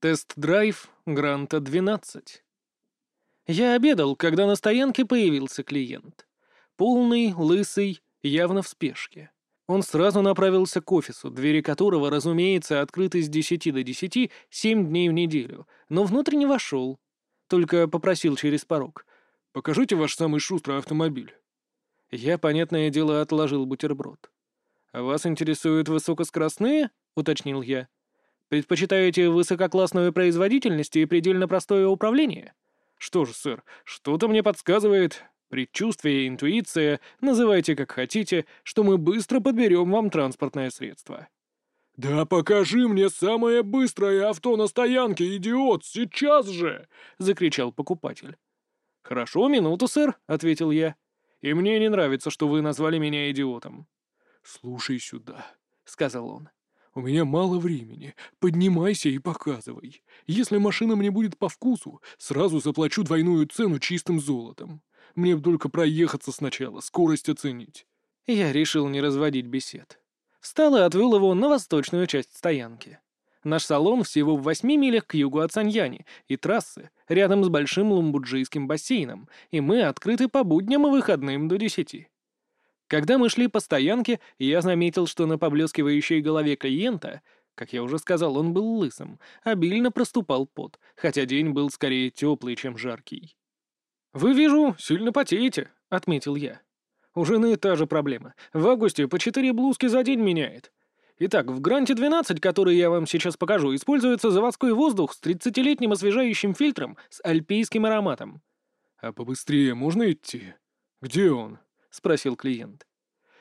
Тест-драйв Гранта-12. Я обедал, когда на стоянке появился клиент. Полный, лысый, явно в спешке. Он сразу направился к офису, двери которого, разумеется, открыты с 10 до 10, 7 дней в неделю, но внутрь не вошел. Только попросил через порог. «Покажите ваш самый шустрый автомобиль». Я, понятное дело, отложил бутерброд. «А вас интересуют высокоскоростные?» — уточнил я. Предпочитаете высококлассную производительность и предельно простое управление? Что ж, сэр, что-то мне подсказывает, предчувствие, интуиция, называйте как хотите, что мы быстро подберем вам транспортное средство. «Да покажи мне самое быстрое авто на стоянке, идиот, сейчас же!» — закричал покупатель. «Хорошо, минуту, сэр», — ответил я. «И мне не нравится, что вы назвали меня идиотом». «Слушай сюда», — сказал он. «У меня мало времени. Поднимайся и показывай. Если машина мне будет по вкусу, сразу заплачу двойную цену чистым золотом. Мне только проехаться сначала, скорость оценить». Я решил не разводить бесед. Встал и отвел его на восточную часть стоянки. Наш салон всего в восьми милях к югу от Саньяни и трассы, рядом с большим лумбуджийским бассейном, и мы открыты по будням и выходным до десяти. Когда мы шли по стоянке, я заметил, что на поблескивающей голове клиента, как я уже сказал, он был лысым, обильно проступал пот, хотя день был скорее теплый, чем жаркий. «Вы, вижу, сильно потеете», — отметил я. «У жены та же проблема. В августе по четыре блузки за день меняет. Итак, в Гранте-12, который я вам сейчас покажу, используется заводской воздух с 30-летним освежающим фильтром с альпийским ароматом». «А побыстрее можно идти? Где он?» — спросил клиент.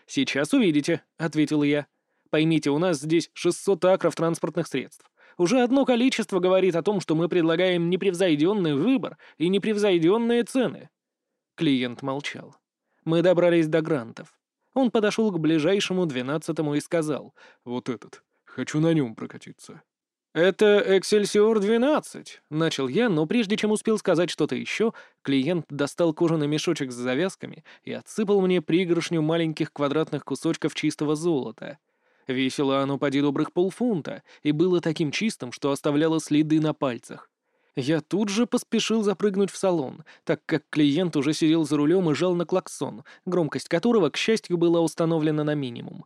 «Сейчас увидите», — ответил я. «Поймите, у нас здесь 600 акров транспортных средств. Уже одно количество говорит о том, что мы предлагаем непревзойденный выбор и непревзойденные цены». Клиент молчал. Мы добрались до грантов. Он подошел к ближайшему двенадцатому и сказал, «Вот этот. Хочу на нем прокатиться». «Это Excelsior 12», — начал я, но прежде чем успел сказать что-то еще, клиент достал кожаный мешочек с завязками и отсыпал мне пригоршню маленьких квадратных кусочков чистого золота. Весило оно поди добрых полфунта и было таким чистым, что оставляло следы на пальцах. Я тут же поспешил запрыгнуть в салон, так как клиент уже сидел за рулем и жал на клаксон, громкость которого, к счастью, была установлена на минимум.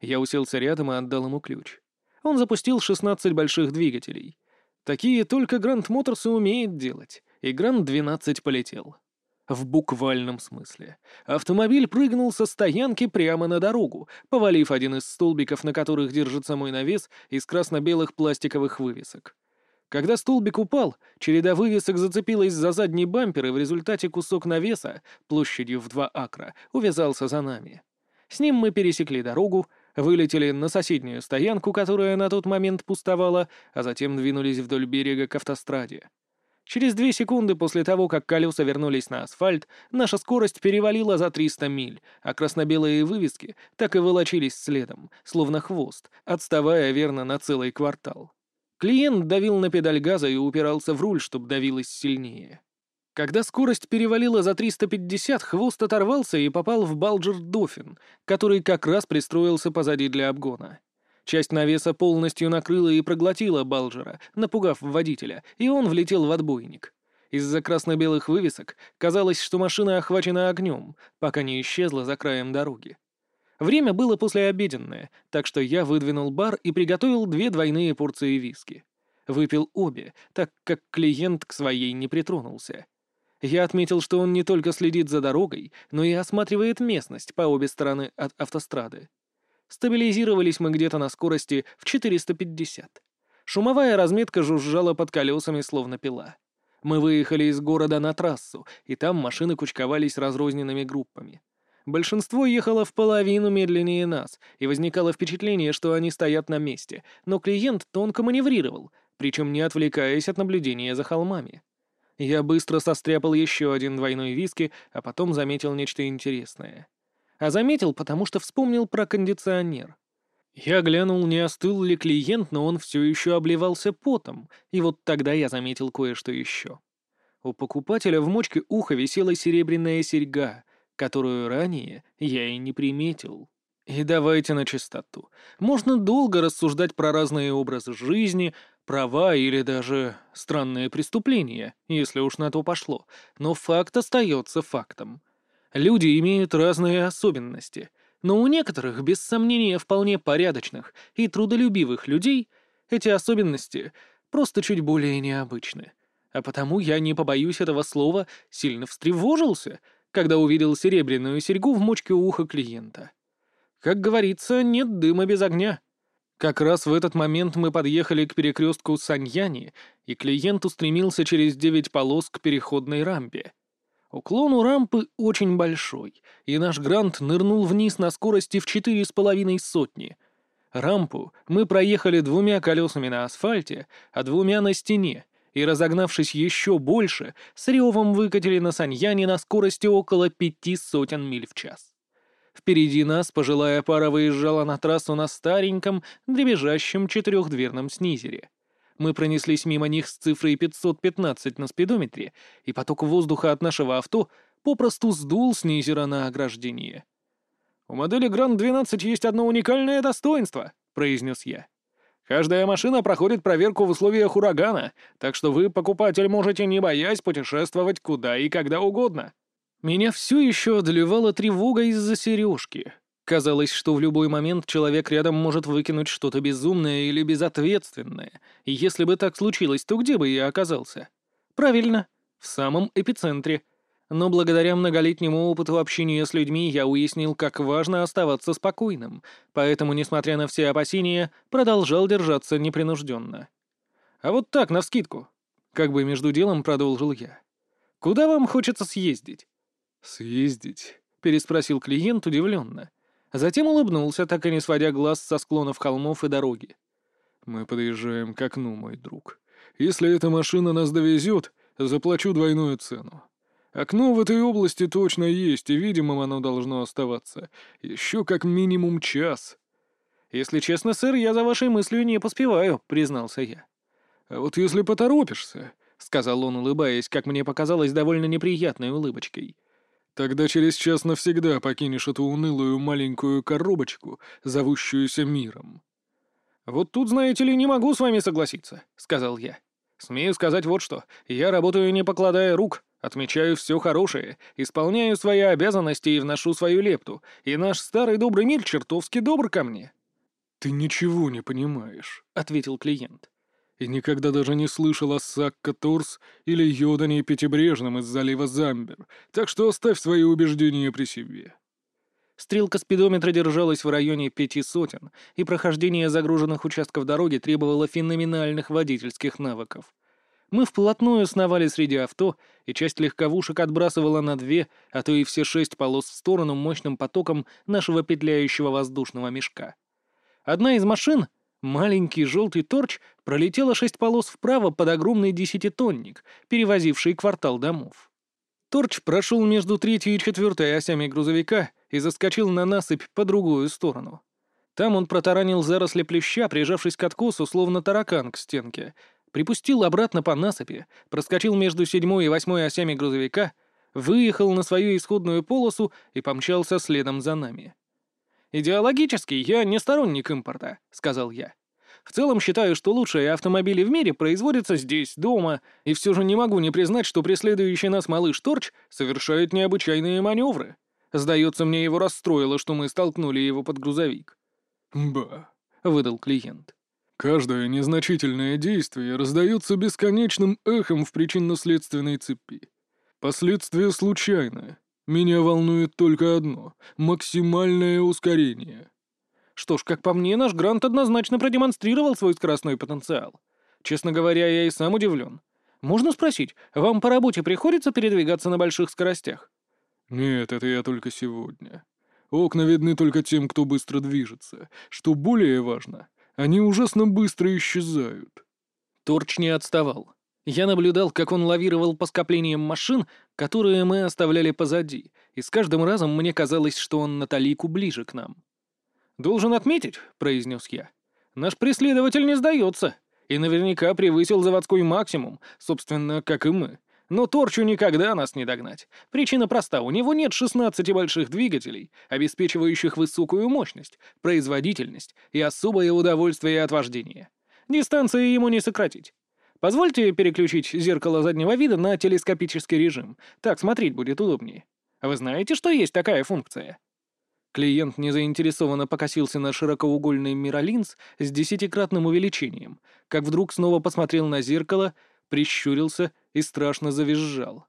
Я уселся рядом и отдал ему ключ. Он запустил 16 больших двигателей. Такие только Гранд Моторс и умеет делать, и Гранд-12 полетел. В буквальном смысле. Автомобиль прыгнул со стоянки прямо на дорогу, повалив один из столбиков, на которых держится мой навес, из красно-белых пластиковых вывесок. Когда столбик упал, череда вывесок зацепилась за задний бампер, и в результате кусок навеса, площадью в два акра, увязался за нами. С ним мы пересекли дорогу, вылетели на соседнюю стоянку, которая на тот момент пустовала, а затем двинулись вдоль берега к автостраде. Через две секунды после того, как колеса вернулись на асфальт, наша скорость перевалила за 300 миль, а красно-белые вывески так и волочились следом, словно хвост, отставая верно на целый квартал. Клиент давил на педаль газа и упирался в руль, чтобы давилось сильнее. Когда скорость перевалила за 350, хвост оторвался и попал в Балджер Дофин, который как раз пристроился позади для обгона. Часть навеса полностью накрыла и проглотила Балджера, напугав водителя, и он влетел в отбойник. Из-за красно-белых вывесок казалось, что машина охвачена огнем, пока не исчезла за краем дороги. Время было послеобеденное, так что я выдвинул бар и приготовил две двойные порции виски. Выпил обе, так как клиент к своей не притронулся. Я отметил, что он не только следит за дорогой, но и осматривает местность по обе стороны от автострады. Стабилизировались мы где-то на скорости в 450. Шумовая разметка жужжала под колесами, словно пила. Мы выехали из города на трассу, и там машины кучковались разрозненными группами. Большинство ехало в половину медленнее нас, и возникало впечатление, что они стоят на месте, но клиент тонко маневрировал, причем не отвлекаясь от наблюдения за холмами. Я быстро состряпал еще один двойной виски, а потом заметил нечто интересное. А заметил, потому что вспомнил про кондиционер. Я глянул, не остыл ли клиент, но он все еще обливался потом, и вот тогда я заметил кое-что еще. У покупателя в мочке уха висела серебряная серьга, которую ранее я и не приметил. И давайте на чистоту. Можно долго рассуждать про разные образы жизни, права или даже странные преступления, если уж на то пошло, но факт остается фактом. Люди имеют разные особенности, но у некоторых, без сомнения, вполне порядочных и трудолюбивых людей эти особенности просто чуть более необычны. А потому я не побоюсь этого слова, сильно встревожился, когда увидел серебряную серьгу в мочке уха клиента. Как говорится, нет дыма без огня. Как раз в этот момент мы подъехали к перекрестку Саньяни, и клиент устремился через девять полос к переходной рампе. Уклон у рампы очень большой, и наш грант нырнул вниз на скорости в четыре с половиной сотни. Рампу мы проехали двумя колесами на асфальте, а двумя на стене, и, разогнавшись еще больше, с ревом выкатили на Саньяне на скорости около пяти сотен миль в час. Впереди нас пожилая пара выезжала на трассу на стареньком, дребезжащем четырехдверном снизере. Мы пронеслись мимо них с цифрой 515 на спидометре, и поток воздуха от нашего авто попросту сдул снизера на ограждение. «У модели Grand 12 есть одно уникальное достоинство», — произнес я. «Каждая машина проходит проверку в условиях урагана, так что вы, покупатель, можете, не боясь, путешествовать куда и когда угодно». Меня все еще одолевала тревога из-за сережки. Казалось, что в любой момент человек рядом может выкинуть что-то безумное или безответственное. И если бы так случилось, то где бы я оказался? Правильно, в самом эпицентре. Но благодаря многолетнему опыту общения с людьми я уяснил, как важно оставаться спокойным, поэтому, несмотря на все опасения, продолжал держаться непринужденно. А вот так, навскидку. Как бы между делом продолжил я. Куда вам хочется съездить? «Съездить?» — переспросил клиент удивленно. Затем улыбнулся, так и не сводя глаз со склонов холмов и дороги. «Мы подъезжаем к окну, мой друг. Если эта машина нас довезет, заплачу двойную цену. Окно в этой области точно есть, и видимым оно должно оставаться. Еще как минимум час». «Если честно, сэр, я за вашей мыслью не поспеваю», — признался я. «А вот если поторопишься», — сказал он, улыбаясь, как мне показалось, довольно неприятной улыбочкой, — Тогда через час навсегда покинешь эту унылую маленькую коробочку, зовущуюся миром. «Вот тут, знаете ли, не могу с вами согласиться», — сказал я. «Смею сказать вот что. Я работаю, не покладая рук, отмечаю все хорошее, исполняю свои обязанности и вношу свою лепту, и наш старый добрый мир чертовски добр ко мне». «Ты ничего не понимаешь», — ответил клиент и никогда даже не слышал о Сакка Торс или Йодане Пятибрежном из залива Замбер, так что оставь свои убеждения при себе». Стрелка спидометра держалась в районе пяти сотен, и прохождение загруженных участков дороги требовало феноменальных водительских навыков. Мы вплотную сновали среди авто, и часть легковушек отбрасывала на две, а то и все шесть полос в сторону мощным потоком нашего петляющего воздушного мешка. Одна из машин, Маленький желтый торч пролетела шесть полос вправо под огромный десятитонник, перевозивший квартал домов. Торч прошел между третьей и четвертой осями грузовика и заскочил на насыпь по другую сторону. Там он протаранил заросли плюща, прижавшись к откосу, словно таракан к стенке, припустил обратно по насыпи, проскочил между седьмой и восьмой осями грузовика, выехал на свою исходную полосу и помчался следом за нами. «Идеологически я не сторонник импорта», — сказал я. «В целом считаю, что лучшие автомобили в мире производятся здесь, дома, и все же не могу не признать, что преследующий нас малыш Торч совершает необычайные маневры. Сдается мне, его расстроило, что мы столкнули его под грузовик». «Ба», — выдал клиент. «Каждое незначительное действие раздается бесконечным эхом в причинно-следственной цепи. Последствия случайны, меня волнует только одно — максимальное ускорение. Что ж, как по мне, наш Грант однозначно продемонстрировал свой скоростной потенциал. Честно говоря, я и сам удивлен. Можно спросить, вам по работе приходится передвигаться на больших скоростях? Нет, это я только сегодня. Окна видны только тем, кто быстро движется. Что более важно, они ужасно быстро исчезают. Торч не отставал. Я наблюдал, как он лавировал по скоплениям машин, которые мы оставляли позади, и с каждым разом мне казалось, что он на талику ближе к нам. «Должен отметить», — произнес я, — «наш преследователь не сдается, и наверняка превысил заводской максимум, собственно, как и мы. Но Торчу никогда нас не догнать. Причина проста, у него нет 16 больших двигателей, обеспечивающих высокую мощность, производительность и особое удовольствие от вождения. Дистанции ему не сократить. Позвольте переключить зеркало заднего вида на телескопический режим. Так смотреть будет удобнее. Вы знаете, что есть такая функция?» Клиент незаинтересованно покосился на широкоугольный миролинз с десятикратным увеличением, как вдруг снова посмотрел на зеркало, прищурился и страшно завизжал.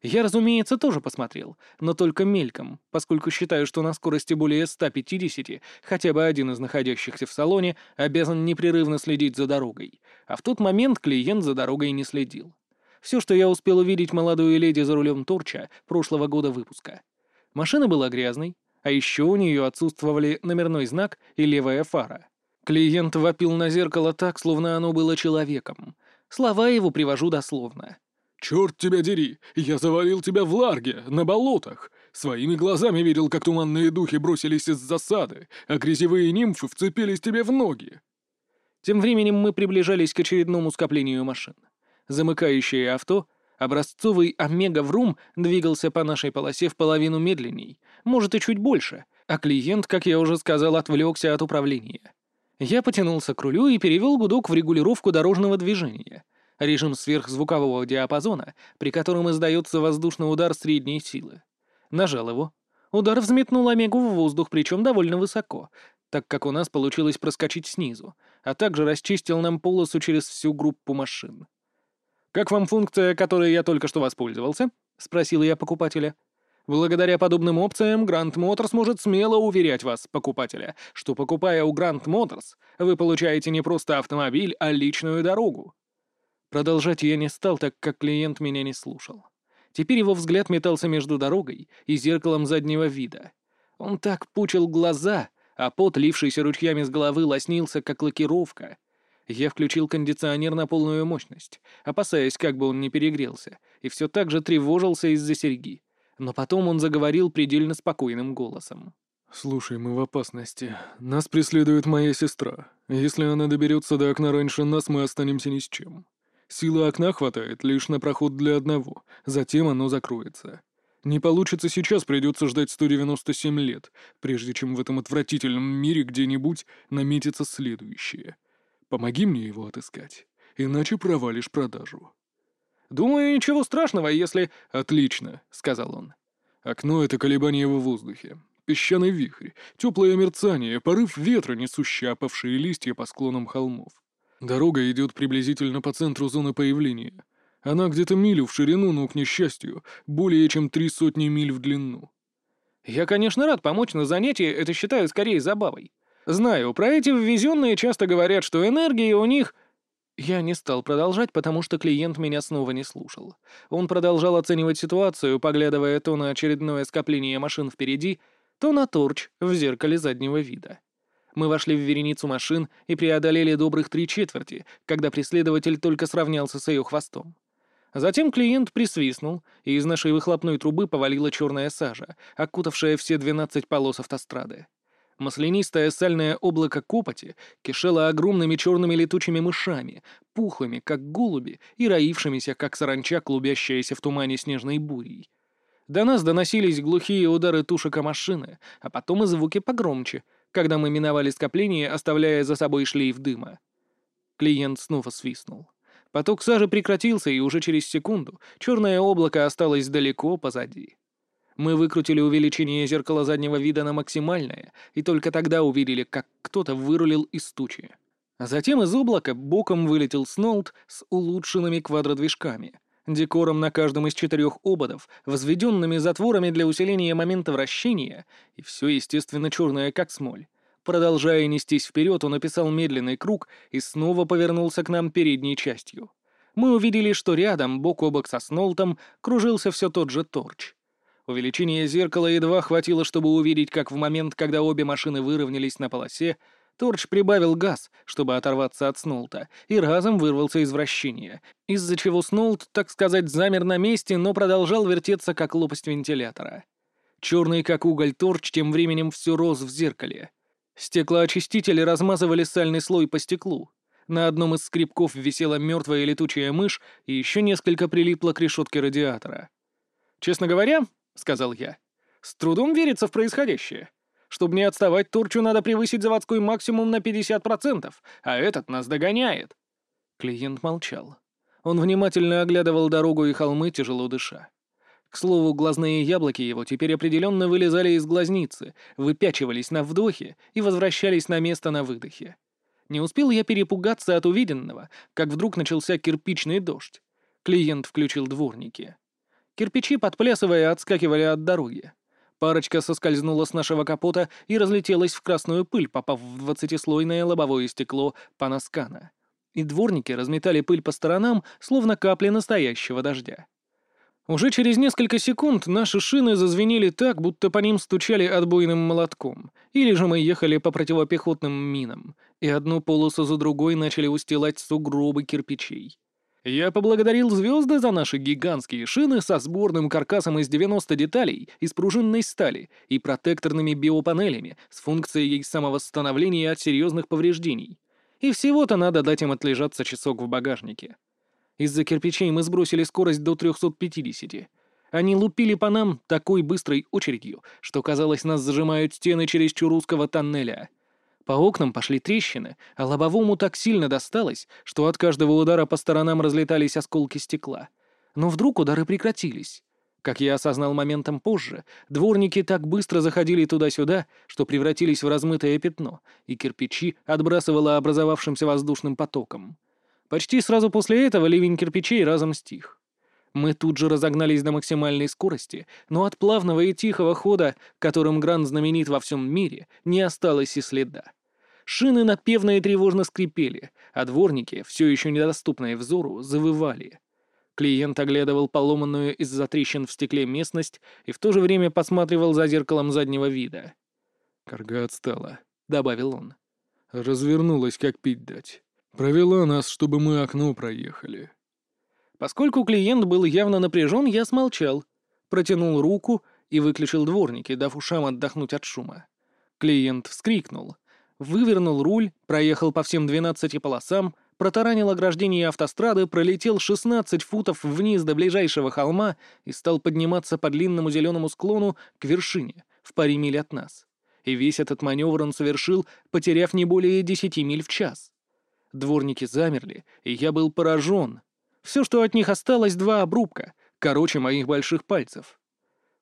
Я, разумеется, тоже посмотрел, но только мельком, поскольку считаю, что на скорости более 150 хотя бы один из находящихся в салоне обязан непрерывно следить за дорогой, а в тот момент клиент за дорогой не следил. Все, что я успел увидеть молодую леди за рулем Торча прошлого года выпуска. Машина была грязной, а еще у нее отсутствовали номерной знак и левая фара. Клиент вопил на зеркало так, словно оно было человеком. Слова его привожу дословно. «Черт тебя дери! Я завалил тебя в ларге, на болотах! Своими глазами видел, как туманные духи бросились из засады, а грязевые нимфы вцепились тебе в ноги!» Тем временем мы приближались к очередному скоплению машин. Замыкающее авто, образцовый Омега-Врум, двигался по нашей полосе в половину медленней, может и чуть больше, а клиент, как я уже сказал, отвлекся от управления. Я потянулся к рулю и перевел гудок в регулировку дорожного движения — режим сверхзвукового диапазона, при котором издается воздушный удар средней силы. Нажал его. Удар взметнул Омегу в воздух, причем довольно высоко, так как у нас получилось проскочить снизу, а также расчистил нам полосу через всю группу машин. «Как вам функция, которой я только что воспользовался?» — спросил я покупателя. Благодаря подобным опциям Grand Motors может смело уверять вас, покупателя, что покупая у Grand Motors, вы получаете не просто автомобиль, а личную дорогу. Продолжать я не стал, так как клиент меня не слушал. Теперь его взгляд метался между дорогой и зеркалом заднего вида. Он так пучил глаза, а пот, лившийся ручьями с головы, лоснился, как лакировка. Я включил кондиционер на полную мощность, опасаясь, как бы он не перегрелся, и все так же тревожился из-за серьги. Но потом он заговорил предельно спокойным голосом. «Слушай, мы в опасности. Нас преследует моя сестра. Если она доберется до окна раньше нас, мы останемся ни с чем. Силы окна хватает лишь на проход для одного, затем оно закроется. Не получится сейчас, придется ждать 197 лет, прежде чем в этом отвратительном мире где-нибудь наметится следующее. Помоги мне его отыскать, иначе провалишь продажу. «Думаю, ничего страшного, если...» «Отлично», — сказал он. «Окно — это колебание в воздухе. Песчаный вихрь, теплое мерцание, порыв ветра, несущий опавшие листья по склонам холмов. Дорога идет приблизительно по центру зоны появления. Она где-то милю в ширину, но, к несчастью, более чем три сотни миль в длину. Я, конечно, рад помочь, но занятие это считаю скорее забавой. Знаю, про эти ввезенные часто говорят, что энергия у них... Я не стал продолжать, потому что клиент меня снова не слушал. Он продолжал оценивать ситуацию, поглядывая то на очередное скопление машин впереди, то на торч в зеркале заднего вида. Мы вошли в вереницу машин и преодолели добрых три четверти, когда преследователь только сравнялся с ее хвостом. Затем клиент присвистнул, и из нашей выхлопной трубы повалила черная сажа, окутавшая все 12 полос автострады. Маслянистое сальное облако копоти кишело огромными черными летучими мышами, пухлыми, как голуби, и роившимися, как саранча, клубящаяся в тумане снежной бурей. До нас доносились глухие удары тушек о машины, а потом и звуки погромче — когда мы миновали скопление, оставляя за собой шлейф дыма. Клиент снова свистнул. Поток сажи прекратился, и уже через секунду черное облако осталось далеко позади. Мы выкрутили увеличение зеркала заднего вида на максимальное, и только тогда увидели, как кто-то вырулил из тучи. А затем из облака боком вылетел Снолд с улучшенными квадродвижками — декором на каждом из четырех ободов, возведенными затворами для усиления момента вращения, и все, естественно, черное, как смоль. Продолжая нестись вперед, он описал медленный круг и снова повернулся к нам передней частью. Мы увидели, что рядом, бок о бок со Снолтом, кружился все тот же торч. Увеличение зеркала едва хватило, чтобы увидеть, как в момент, когда обе машины выровнялись на полосе, Торч прибавил газ, чтобы оторваться от Снолта, и разом вырвался из вращения, из-за чего Снолт, так сказать, замер на месте, но продолжал вертеться, как лопасть вентилятора. Черный, как уголь, Торч тем временем все рос в зеркале. Стеклоочистители размазывали сальный слой по стеклу. На одном из скребков висела мертвая летучая мышь, и еще несколько прилипло к решетке радиатора. «Честно говоря», — сказал я, — «с трудом верится в происходящее. Чтобы не отставать, Турчу надо превысить заводской максимум на 50%, а этот нас догоняет». Клиент молчал. Он внимательно оглядывал дорогу и холмы, тяжело дыша. К слову, глазные яблоки его теперь определенно вылезали из глазницы, выпячивались на вдохе и возвращались на место на выдохе. Не успел я перепугаться от увиденного, как вдруг начался кирпичный дождь. Клиент включил дворники. Кирпичи, подплясывая, отскакивали от дороги. Парочка соскользнула с нашего капота и разлетелась в красную пыль, попав в двадцатислойное лобовое стекло Панаскана. И дворники разметали пыль по сторонам, словно капли настоящего дождя. Уже через несколько секунд наши шины зазвенели так, будто по ним стучали отбойным молотком, или же мы ехали по противопехотным минам, и одну полосу за другой начали устилать сугробы кирпичей. Я поблагодарил звезды за наши гигантские шины со сборным каркасом из 90 деталей из пружинной стали и протекторными биопанелями с функцией самовосстановления от серьезных повреждений. И всего-то надо дать им отлежаться часок в багажнике. Из-за кирпичей мы сбросили скорость до 350. Они лупили по нам такой быстрой очередью, что, казалось, нас зажимают стены через узкого тоннеля. По окнам пошли трещины, а лобовому так сильно досталось, что от каждого удара по сторонам разлетались осколки стекла. Но вдруг удары прекратились. Как я осознал моментом позже, дворники так быстро заходили туда-сюда, что превратились в размытое пятно, и кирпичи отбрасывало образовавшимся воздушным потоком. Почти сразу после этого ливень кирпичей разом стих. Мы тут же разогнались до максимальной скорости, но от плавного и тихого хода, которым Гранд знаменит во всем мире, не осталось и следа. Шины напевно и тревожно скрипели, а дворники, все еще недоступные взору, завывали. Клиент оглядывал поломанную из-за трещин в стекле местность и в то же время посматривал за зеркалом заднего вида. «Карга отстала», — добавил он. «Развернулась, как пить дать». Провела нас, чтобы мы окно проехали. Поскольку клиент был явно напряжен, я смолчал. Протянул руку и выключил дворники, дав ушам отдохнуть от шума. Клиент вскрикнул. Вывернул руль, проехал по всем 12 полосам, протаранил ограждение автострады, пролетел 16 футов вниз до ближайшего холма и стал подниматься по длинному зеленому склону к вершине, в паре миль от нас. И весь этот маневр он совершил, потеряв не более 10 миль в час. Дворники замерли, и я был поражен. Все, что от них осталось, два обрубка, короче моих больших пальцев.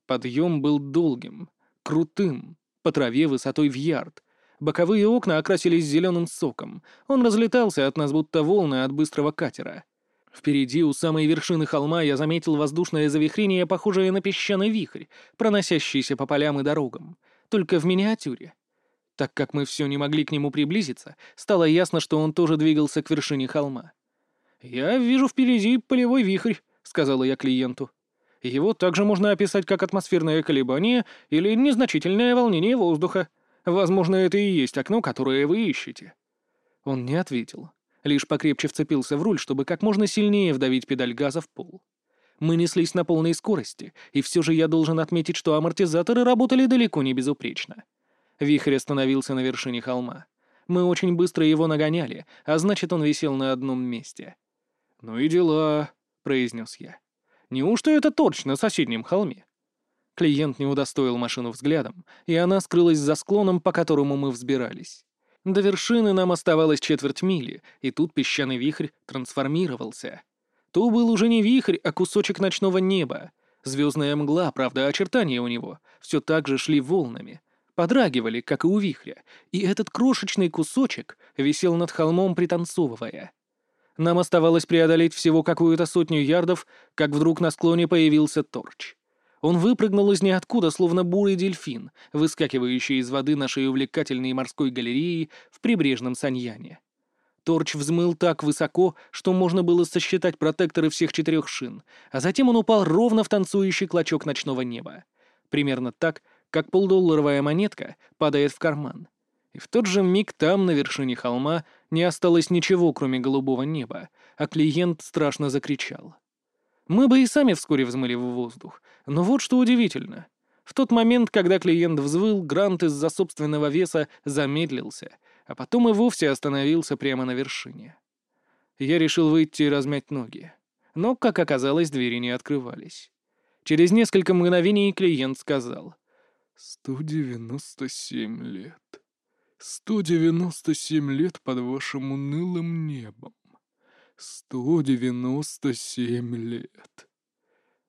Подъем был долгим, крутым, по траве высотой в ярд. Боковые окна окрасились зеленым соком. Он разлетался от нас, будто волны от быстрого катера. Впереди, у самой вершины холма, я заметил воздушное завихрение, похожее на песчаный вихрь, проносящийся по полям и дорогам, только в миниатюре. Так как мы все не могли к нему приблизиться, стало ясно, что он тоже двигался к вершине холма. «Я вижу впереди полевой вихрь», — сказала я клиенту. «Его также можно описать как атмосферное колебание или незначительное волнение воздуха. Возможно, это и есть окно, которое вы ищете». Он не ответил, лишь покрепче вцепился в руль, чтобы как можно сильнее вдавить педаль газа в пол. Мы неслись на полной скорости, и все же я должен отметить, что амортизаторы работали далеко не безупречно. Вихрь остановился на вершине холма. Мы очень быстро его нагоняли, а значит, он висел на одном месте. «Ну и дела», — произнес я. «Неужто это точно на соседнем холме?» Клиент не удостоил машину взглядом, и она скрылась за склоном, по которому мы взбирались. До вершины нам оставалось четверть мили, и тут песчаный вихрь трансформировался. То был уже не вихрь, а кусочек ночного неба. Звездная мгла, правда, очертания у него все так же шли волнами, подрагивали, как и у вихря, и этот крошечный кусочек висел над холмом, пританцовывая. Нам оставалось преодолеть всего какую-то сотню ярдов, как вдруг на склоне появился торч. Он выпрыгнул из ниоткуда, словно бурый дельфин, выскакивающий из воды нашей увлекательной морской галереи в прибрежном Саньяне. Торч взмыл так высоко, что можно было сосчитать протекторы всех четырех шин, а затем он упал ровно в танцующий клочок ночного неба. Примерно так, как полдолларовая монетка падает в карман. И в тот же миг там, на вершине холма, не осталось ничего, кроме голубого неба, а клиент страшно закричал. Мы бы и сами вскоре взмыли в воздух, но вот что удивительно. В тот момент, когда клиент взвыл, Грант из-за собственного веса замедлился, а потом и вовсе остановился прямо на вершине. Я решил выйти и размять ноги. Но, как оказалось, двери не открывались. Через несколько мгновений клиент сказал. «Сто девяносто семь лет. Сто девяносто семь лет под вашим унылым небом. Сто девяносто семь лет».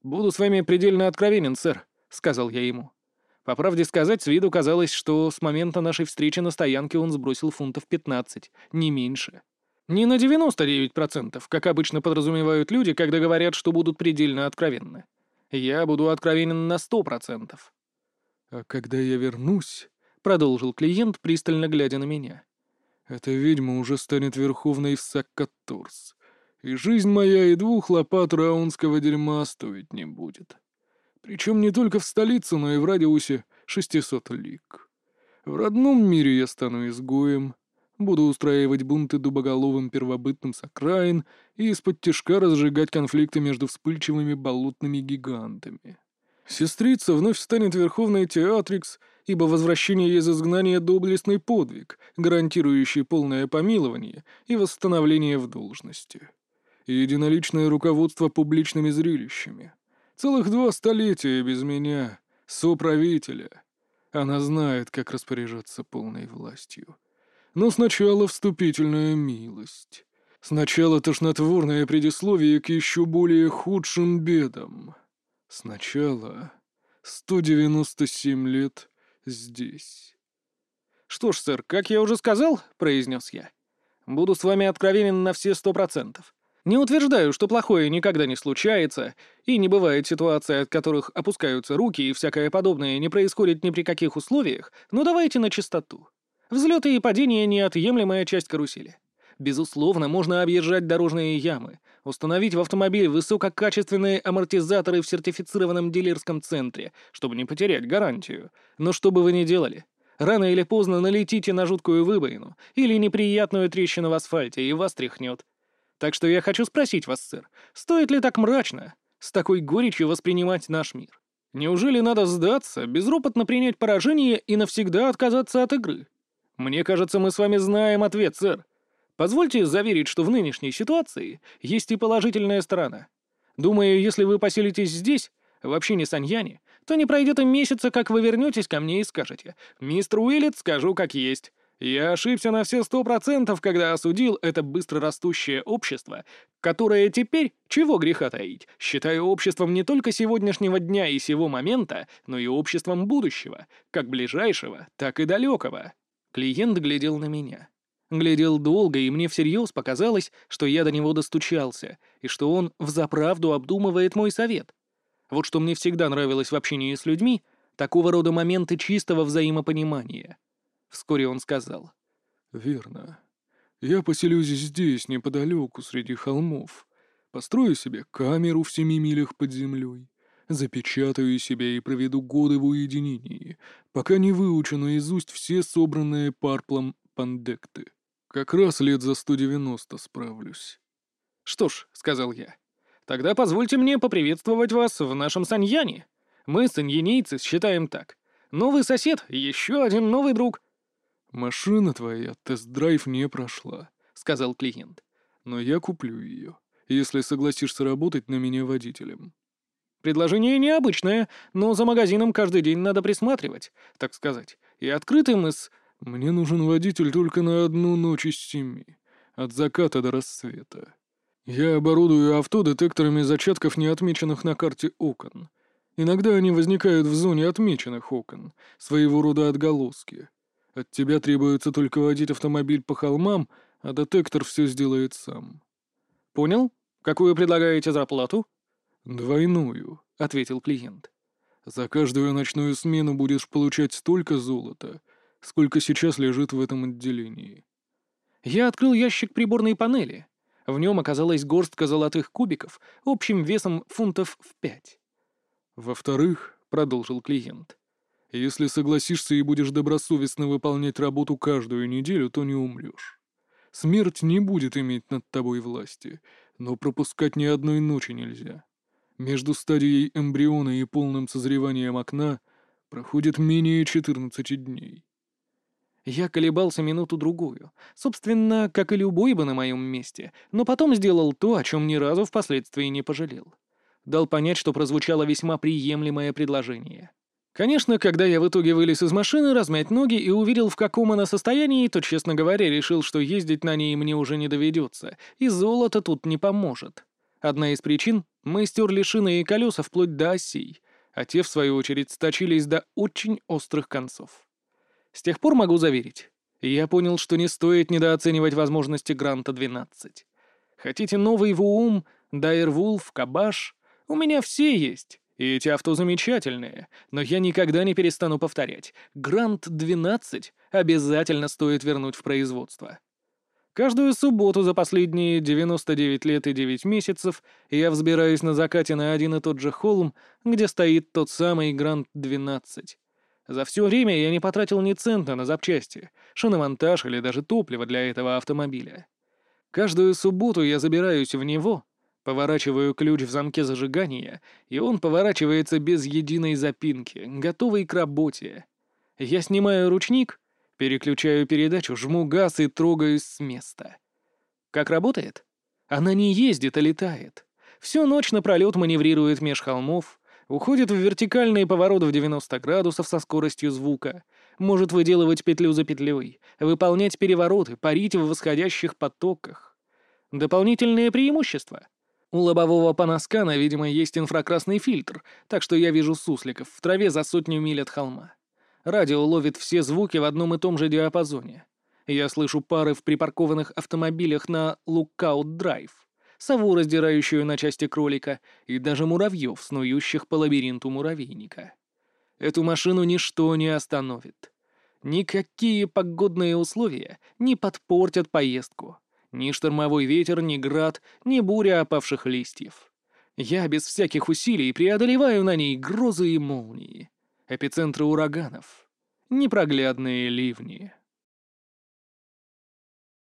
«Буду с вами предельно откровенен, сэр», — сказал я ему. По правде сказать, с виду казалось, что с момента нашей встречи на стоянке он сбросил фунтов 15, не меньше. Не на 99%, как обычно подразумевают люди, когда говорят, что будут предельно откровенны. Я буду откровенен на 100%. «А когда я вернусь», — продолжил клиент, пристально глядя на меня, — «эта ведьма уже станет верховной в Саккатурс, и жизнь моя и двух лопат раунского дерьма стоить не будет». Причем не только в столице, но и в радиусе 600 лиг. В родном мире я стану изгоем, буду устраивать бунты дубоголовым первобытным с окраин и из-под тяжка разжигать конфликты между вспыльчивыми болотными гигантами. Сестрица вновь станет верховной театрикс, ибо возвращение из изгнания — доблестный подвиг, гарантирующий полное помилование и восстановление в должности. Единоличное руководство публичными зрелищами — Целых два столетия без меня, соправителя. Она знает, как распоряжаться полной властью. Но сначала вступительная милость. Сначала тошнотворное предисловие к еще более худшим бедам. Сначала 197 лет здесь. «Что ж, сэр, как я уже сказал, — произнес я, — буду с вами откровенен на все сто процентов. Не утверждаю, что плохое никогда не случается, и не бывает ситуаций, от которых опускаются руки и всякое подобное не происходит ни при каких условиях, но давайте на чистоту. Взлеты и падения — неотъемлемая часть карусели. Безусловно, можно объезжать дорожные ямы, установить в автомобиль высококачественные амортизаторы в сертифицированном дилерском центре, чтобы не потерять гарантию. Но что бы вы ни делали, рано или поздно налетите на жуткую выбоину или неприятную трещину в асфальте, и вас тряхнет. Так что я хочу спросить вас, сэр, стоит ли так мрачно, с такой горечью воспринимать наш мир? Неужели надо сдаться, безропотно принять поражение и навсегда отказаться от игры? Мне кажется, мы с вами знаем ответ, сэр. Позвольте заверить, что в нынешней ситуации есть и положительная сторона. Думаю, если вы поселитесь здесь, в общине Саньяне, то не пройдет и месяца, как вы вернетесь ко мне и скажете, «Мистер Уиллет, скажу как есть. Я ошибся на все сто процентов, когда осудил это быстрорастущее общество, которое теперь, чего греха таить, считаю обществом не только сегодняшнего дня и сего момента, но и обществом будущего, как ближайшего, так и далекого. Клиент глядел на меня. Глядел долго, и мне всерьез показалось, что я до него достучался, и что он взаправду обдумывает мой совет. Вот что мне всегда нравилось в общении с людьми — такого рода моменты чистого взаимопонимания — Вскоре он сказал. «Верно. Я поселюсь здесь, неподалеку, среди холмов. Построю себе камеру в семи милях под землей. Запечатаю себя и проведу годы в уединении, пока не выучу наизусть все собранные парплом пандекты. Как раз лет за сто девяносто справлюсь». «Что ж», — сказал я, — «тогда позвольте мне поприветствовать вас в нашем Саньяне. Мы, саньянейцы, считаем так. Новый сосед — еще один новый друг. «Машина твоя тест-драйв не прошла», — сказал клиент. «Но я куплю ее, если согласишься работать на меня водителем». «Предложение необычное, но за магазином каждый день надо присматривать, так сказать, и открытым из...» «Мне нужен водитель только на одну ночь из семи, от заката до рассвета. Я оборудую авто детекторами зачатков, не отмеченных на карте окон. Иногда они возникают в зоне отмеченных окон, своего рода отголоски». От тебя требуется только водить автомобиль по холмам, а детектор все сделает сам». «Понял. Какую предлагаете зарплату?» «Двойную», — ответил клиент. «За каждую ночную смену будешь получать столько золота, сколько сейчас лежит в этом отделении». Я открыл ящик приборной панели. В нем оказалась горстка золотых кубиков общим весом фунтов в пять. «Во-вторых», — продолжил клиент, если согласишься и будешь добросовестно выполнять работу каждую неделю, то не умрешь. Смерть не будет иметь над тобой власти, но пропускать ни одной ночи нельзя. Между стадией эмбриона и полным созреванием окна проходит менее 14 дней. Я колебался минуту-другую, собственно, как и любой бы на моем месте, но потом сделал то, о чем ни разу впоследствии не пожалел. Дал понять, что прозвучало весьма приемлемое предложение. Конечно, когда я в итоге вылез из машины, размять ноги и увидел, в каком она состоянии, то, честно говоря, решил, что ездить на ней мне уже не доведется, и золото тут не поможет. Одна из причин — мы стерли шины и колеса вплоть до осей, а те, в свою очередь, сточились до очень острых концов. С тех пор могу заверить, я понял, что не стоит недооценивать возможности Гранта-12. Хотите новый ВУМ, Дайервулф, Кабаш? У меня все есть. И эти авто замечательные, но я никогда не перестану повторять. Грант-12 обязательно стоит вернуть в производство. Каждую субботу за последние 99 лет и 9 месяцев я взбираюсь на закате на один и тот же холм, где стоит тот самый Грант-12. За все время я не потратил ни цента на запчасти, шиномонтаж или даже топливо для этого автомобиля. Каждую субботу я забираюсь в него — Поворачиваю ключ в замке зажигания, и он поворачивается без единой запинки, готовый к работе. Я снимаю ручник, переключаю передачу, жму газ и трогаюсь с места. Как работает? Она не ездит, а летает. Всю ночь напролет маневрирует меж холмов, уходит в вертикальный поворот в 90 градусов со скоростью звука, может выделывать петлю за петлей, выполнять перевороты, парить в восходящих потоках. Дополнительные преимущества — у лобового панаскана, видимо, есть инфракрасный фильтр, так что я вижу сусликов в траве за сотню миль от холма. Радио ловит все звуки в одном и том же диапазоне. Я слышу пары в припаркованных автомобилях на Лукаут-драйв, сову, раздирающую на части кролика, и даже муравьев, снующих по лабиринту муравейника. Эту машину ничто не остановит. Никакие погодные условия не подпортят поездку. Ни штормовой ветер, ни град, ни буря опавших листьев. Я без всяких усилий преодолеваю на ней грозы и молнии, эпицентры ураганов, непроглядные ливни.